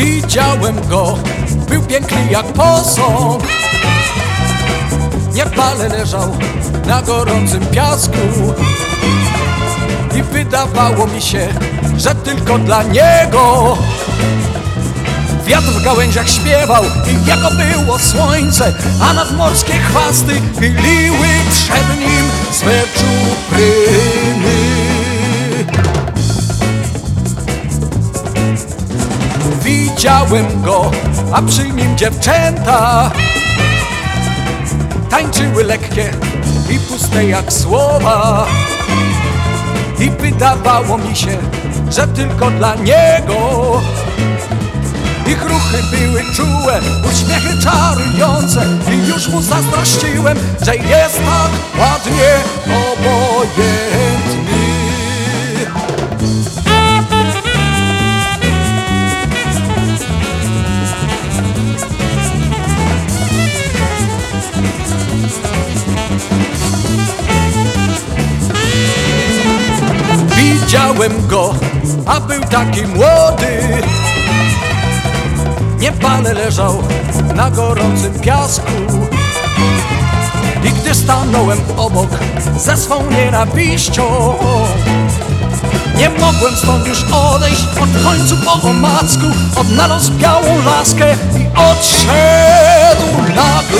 Widziałem go, był piękny jak posąg. Jak leżał na gorącym piasku. I wydawało mi się, że tylko dla niego. Wiatr w gałęziach śpiewał i jako było słońce A nadmorskie chwasty chyliły przed nim swe czupryny Widziałem go, a przy nim dziewczęta. Tańczyły lekkie i puste jak słowa. I wydawało mi się, że tylko dla niego. Ich ruchy były czułe, uśmiechy czarujące. I już mu zazdrościłem, że jest tak ładnie obojętny Widziałem go, a był taki młody. Niepale leżał na gorącym piasku. I gdy stanąłem obok ze swą nienawiścią Nie mogłem stąd już odejść. Od końcu po omacku Odnalazł białą laskę i odszedł nagle